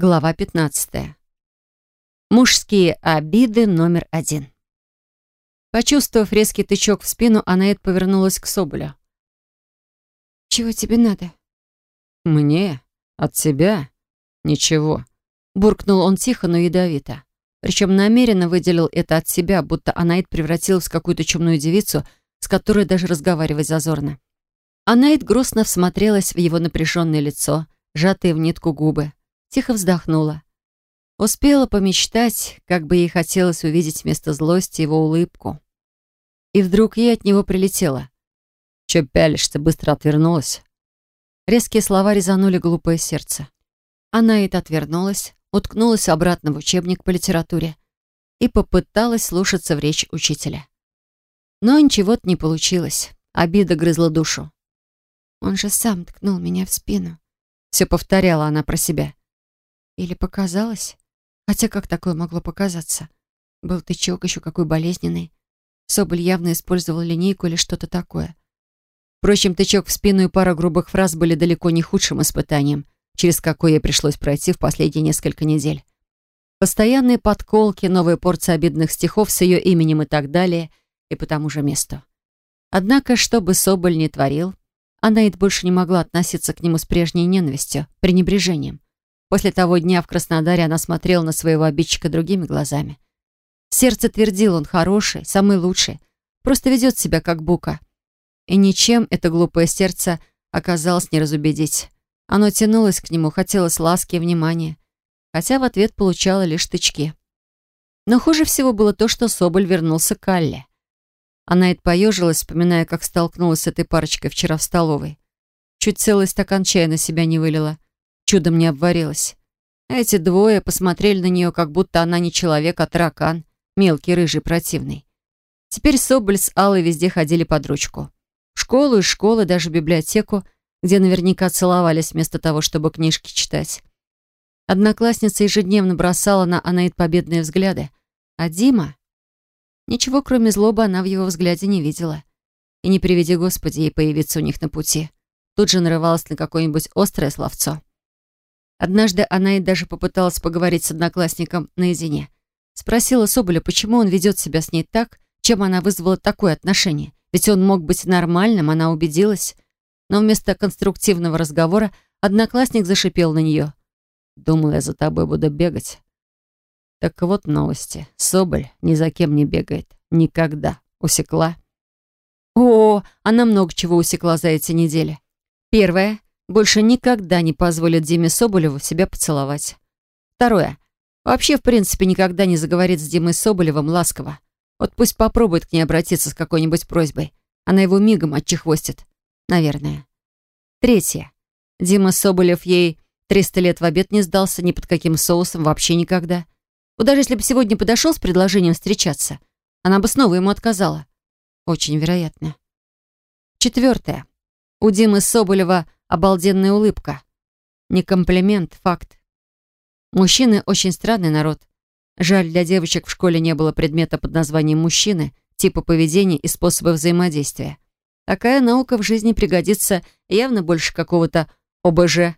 Глава 15. Мужские обиды номер один. Почувствовав резкий тычок в спину, Анаэт повернулась к Соболю. «Чего тебе надо?» «Мне? От тебя? Ничего». Буркнул он тихо, но ядовито. Причем намеренно выделил это от себя, будто Анаит превратилась в какую-то чумную девицу, с которой даже разговаривать зазорно. Анаит грустно всмотрелась в его напряженное лицо, сжатые в нитку губы тихо вздохнула. Успела помечтать, как бы ей хотелось увидеть вместо злости его улыбку. И вдруг ей от него прилетело. «Чё пялишься?» быстро отвернулась. Резкие слова резанули глупое сердце. Она это отвернулась, уткнулась обратно в учебник по литературе и попыталась слушаться в речь учителя. Но ничего-то не получилось. Обида грызла душу. «Он же сам ткнул меня в спину», — все повторяла она про себя. Или показалось? Хотя как такое могло показаться? Был тычок еще какой болезненный. Соболь явно использовал линейку или что-то такое. Впрочем, тычок в спину и пара грубых фраз были далеко не худшим испытанием, через какое ей пришлось пройти в последние несколько недель. Постоянные подколки, новые порции обидных стихов с ее именем и так далее, и по тому же месту. Однако, что бы Соболь ни творил, Анаид больше не могла относиться к нему с прежней ненавистью, пренебрежением. После того дня в Краснодаре она смотрела на своего обидчика другими глазами. Сердце твердило, он хороший, самый лучший, просто ведет себя как бука. И ничем это глупое сердце оказалось не разубедить. Оно тянулось к нему, хотелось ласки и внимания, хотя в ответ получало лишь тычки. Но хуже всего было то, что Соболь вернулся к Алле. Она это поежилась, вспоминая, как столкнулась с этой парочкой вчера в столовой. Чуть целый стакан чая на себя не вылила чудом не обварилась. Эти двое посмотрели на нее, как будто она не человек, а таракан, мелкий, рыжий, противный. Теперь Соболь с Аллой везде ходили под ручку. В школу, из школы, даже в библиотеку, где наверняка целовались вместо того, чтобы книжки читать. Одноклассница ежедневно бросала на Анаид победные взгляды. А Дима? Ничего, кроме злобы, она в его взгляде не видела. И не приведи Господи ей появиться у них на пути. Тут же нарывалась на какое-нибудь острое словцо. Однажды она и даже попыталась поговорить с одноклассником наедине. Спросила Соболя, почему он ведет себя с ней так, чем она вызвала такое отношение. Ведь он мог быть нормальным, она убедилась. Но вместо конструктивного разговора одноклассник зашипел на нее. «Думал, я за тобой буду бегать». Так вот новости. Соболь ни за кем не бегает. Никогда. Усекла. О, она много чего усекла за эти недели. Первое больше никогда не позволит Диме Соболеву себя поцеловать. Второе. Вообще, в принципе, никогда не заговорит с Димой Соболевым ласково. Вот пусть попробует к ней обратиться с какой-нибудь просьбой. Она его мигом отчехвостит. Наверное. Третье. Дима Соболев ей 300 лет в обед не сдался ни под каким соусом, вообще никогда. Вот даже если бы сегодня подошел с предложением встречаться, она бы снова ему отказала. Очень вероятно. Четвертое. У Димы Соболева обалденная улыбка. Не комплимент, факт. Мужчины очень странный народ. Жаль, для девочек в школе не было предмета под названием «мужчины», типа поведения и способа взаимодействия. Такая наука в жизни пригодится явно больше какого-то ОБЖ.